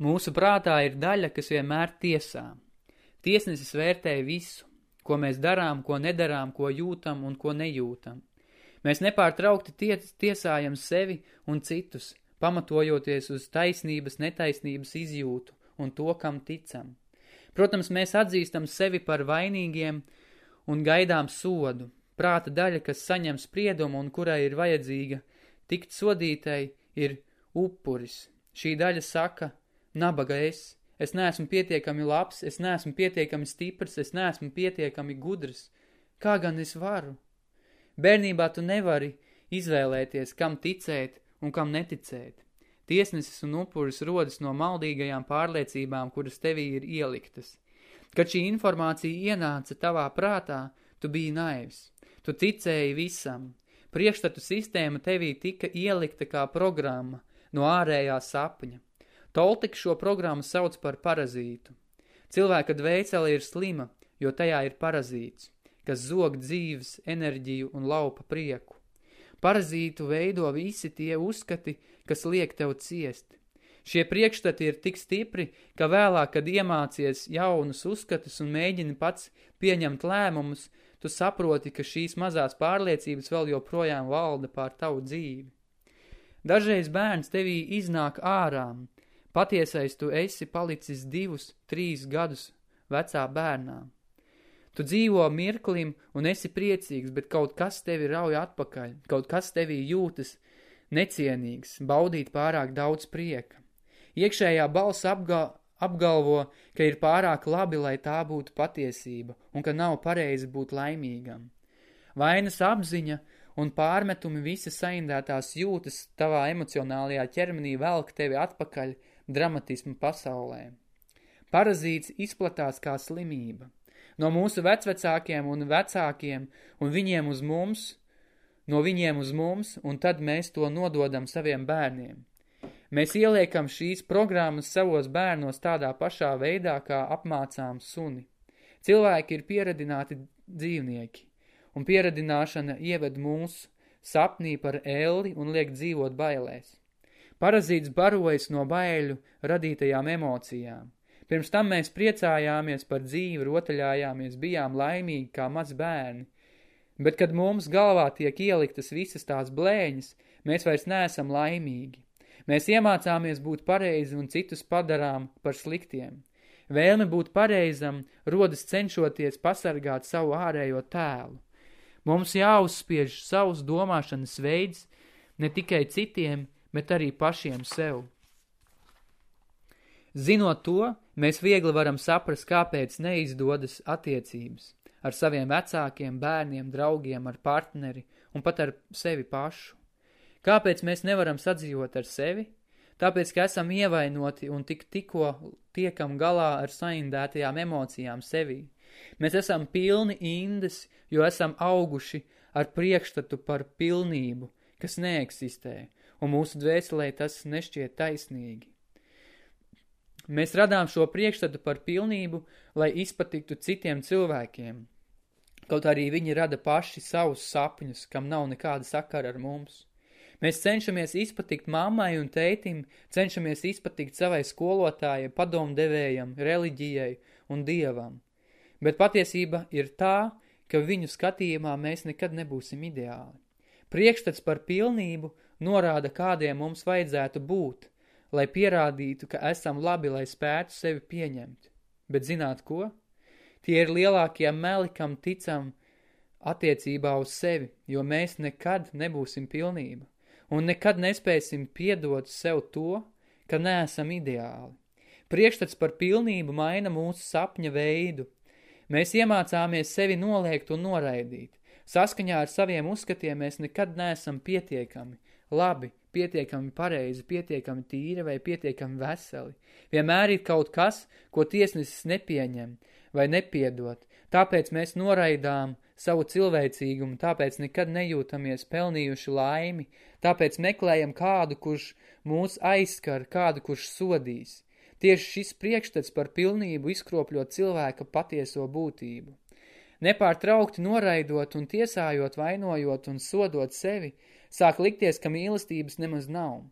Mūsu prātā ir daļa, kas vienmēr tiesā. Tiesnesis vērtē visu, ko mēs darām, ko nedarām, ko jūtam un ko nejūtam. Mēs nepārtraukti ties, tiesājam sevi un citus, pamatojoties uz taisnības, netaisnības izjūtu un to, kam ticam. Protams, mēs atzīstam sevi par vainīgiem un gaidām sodu. Prāta daļa, kas saņem spriedumu un kurai ir vajadzīga tikt sodītai, ir upuris. Šī daļa saka, nabaga es, es neesmu pietiekami labs, es neesmu pietiekami stiprs, es neesmu pietiekami gudrs. Kā gan es varu? Bērnībā tu nevari izvēlēties, kam ticēt un kam neticēt. Tiesnesis un upuris rodas no maldīgajām pārliecībām, kuras tevī ir ieliktas. Kad šī informācija ienāca tavā prātā, tu biji naivs. Tu ticēji visam. Priekšstatu sistēma tevī tika ielikta kā programma no ārējā sapņa. Toltek šo programmu sauc par parazītu. Cilvēka dvēsele ir slima, jo tajā ir parazīts, kas zog dzīves, enerģiju un laupa prieku. Parazītu veido visi tie uzskati, kas liek tev ciest. Šie priekšstati ir tik stipri, ka vēlāk, kad iemācies jaunus uzskatus un mēģini pats pieņemt lēmumus, tu saproti, ka šīs mazās pārliecības vēl joprojām valda pār tavu dzīvi. Dažreiz bērns tevī iznāk ārām, Patiesais tu esi palicis divus, trīs gadus vecā bērnā. Tu dzīvo mirklim un esi priecīgs, bet kaut kas tevi rauj atpakaļ, kaut kas tevī jūtas necienīgs, baudīt pārāk daudz prieka. Iekšējā balss apga apgalvo, ka ir pārāk labi, lai tā būtu patiesība un ka nav pareizi būt laimīgam. Vainas apziņa un pārmetumi visi saindētās jūtas tavā emocionālajā ķermenī velk tevi atpakaļ – dramatismu pasaulē. Parazīts izplatās kā slimība. No mūsu vecvecākiem un vecākiem un viņiem uz mums, no viņiem uz mums, un tad mēs to nododam saviem bērniem. Mēs ieliekam šīs programmas savos bērnos tādā pašā veidā, kā apmācām suni. Cilvēki ir pieredināti dzīvnieki, un pieredināšana ieved mūs sapnī par elli un liek dzīvot bailēs. Parazīts barojas no baiļu radītajām emocijām. Pirms tam mēs priecājāmies par dzīvi, rotaļājāmies, bijām laimīgi kā maz bērni. Bet, kad mums galvā tiek ieliktas visas tās blēņas, mēs vairs neesam laimīgi. Mēs iemācāmies būt pareizi un citus padarām par sliktiem. Vēlme būt pareizam rodas cenšoties pasargāt savu ārējo tēlu. Mums jāuzspiež savus domāšanas veids ne tikai citiem, bet arī pašiem sev. Zinot to, mēs viegli varam saprast, kāpēc neizdodas attiecības ar saviem vecākiem, bērniem, draugiem, ar partneri un pat ar sevi pašu. Kāpēc mēs nevaram sadzīvot ar sevi? Tāpēc, ka esam ievainoti un tik tikko tiekam galā ar saindētajām emocijām sevī. Mēs esam pilni indes, jo esam auguši ar priekšstatu par pilnību, kas neeksistē, un mūsu dvēselē tas nešķiet taisnīgi. Mēs radām šo priekšstatu par pilnību, lai izpatiktu citiem cilvēkiem. Kaut arī viņi rada paši savus sapņus, kam nav nekāda sakara ar mums. Mēs cenšamies izpatikt mammai un tētim, cenšamies izpatikt savai skolotājai, padomdevējam, reliģijai un dievam. Bet patiesība ir tā, ka viņu skatījumā mēs nekad nebūsim ideāli. Priekšstats par pilnību norāda, kādiem mums vajadzētu būt, lai pierādītu, ka esam labi, lai spētu sevi pieņemt. Bet zināt ko? Tie ir lielākie meli, kam ticam attiecībā uz sevi, jo mēs nekad nebūsim pilnība un nekad nespēsim piedot sev to, ka neesam ideāli. Priekšstats par pilnību maina mūsu sapņa veidu. Mēs iemācāmies sevi noliegt un noraidīt. Saskaņā ar saviem uzskatiem mēs nekad neesam pietiekami, labi, pietiekami pareizi, pietiekami tīri vai pietiekami veseli. Vienmēr ir kaut kas, ko tiesnesis nepieņem vai nepiedot, tāpēc mēs noraidām savu cilvēcīgumu, tāpēc nekad nejūtamies pelnījuši laimi, tāpēc meklējam kādu, kurš mūs aizskar, kādu, kurš sodīs. Tieši šis priekšstats par pilnību izkropļo cilvēka patieso būtību. Nepārtraukti noraidot un tiesājot, vainojot un sodot sevi, sāk likties, ka mīlestības nemaz nav.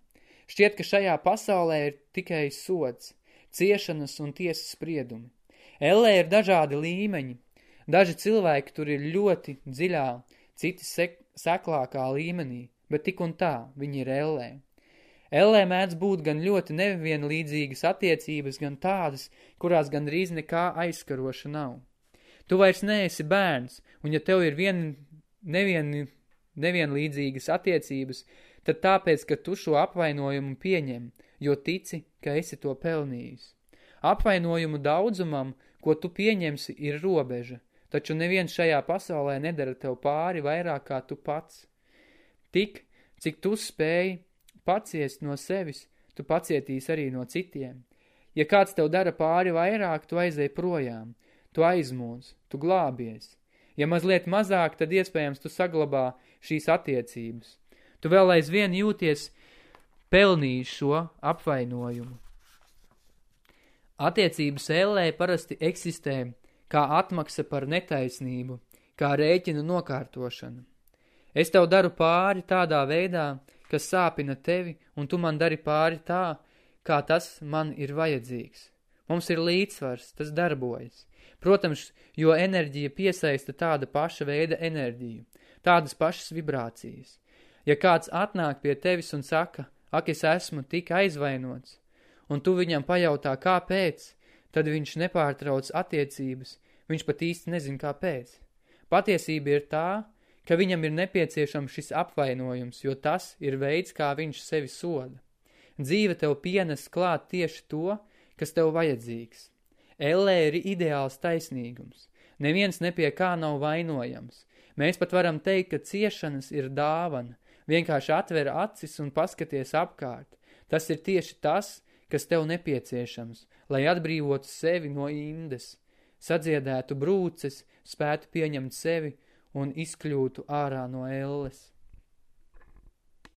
Šķiet, ka šajā pasaulē ir tikai sods. ciešanas un tiesas spriedumi. Ellē ir dažādi līmeņi. Daži cilvēki tur ir ļoti dziļā, citi sek seklākā līmenī, bet tik un tā viņi ir ellē. Ellē mēdz būt gan ļoti nevienlīdzīgas attiecības, gan tādas, kurās gan drīz nekā aizskaroša nav. Tu vairs neesi bērns, un ja tev ir vien, nevien, nevienlīdzīgas attiecības, tad tāpēc, ka tu šo apvainojumu pieņem, jo tici, ka esi to pelnījis. Apvainojumu daudzumam, ko tu pieņemsi, ir robeža, taču neviens šajā pasaulē nedara tev pāri vairāk kā tu pats. Tik, cik tu spēji paciest no sevis, tu pacietīs arī no citiem. Ja kāds tev dara pāri vairāk, tu aizēj projām, tu aizmūdz, tu glābies. Ja mazliet mazāk, tad iespējams tu saglabā šīs attiecības. Tu vēl aizvien jūties pelnījis šo apvainojumu. Attiecības ēlē parasti eksistē kā atmaksa par netaisnību, kā rēķinu nokārtošana. Es tev daru pāri tādā veidā, kas sāpina tevi, un tu man dari pāri tā, kā tas man ir vajadzīgs. Mums ir līdzsvars, tas darbojas. Protams, jo enerģija piesaista tāda paša veida enerģiju, tādas pašas vibrācijas. Ja kāds atnāk pie tevis un saka, ak, es esmu tik aizvainots, un tu viņam pajautā, kāpēc, tad viņš nepārtrauc attiecības, viņš pat īsti nezin, kāpēc. Patiesība ir tā, ka viņam ir nepieciešams šis apvainojums, jo tas ir veids, kā viņš sevi soda. Dzīve tev pienes klāt tieši to, kas tev vajadzīgs. Ellē ir ideāls taisnīgums. Neviens nepie kā nav vainojams. Mēs pat varam teikt, ka ciešanas ir dāvana, Vienkārši atver acis un paskaties apkārt. Tas ir tieši tas, kas tev nepieciešams, lai atbrīvotu sevi no indes, sadziedētu brūces, spētu pieņemt sevi un izkļūtu ārā no elles.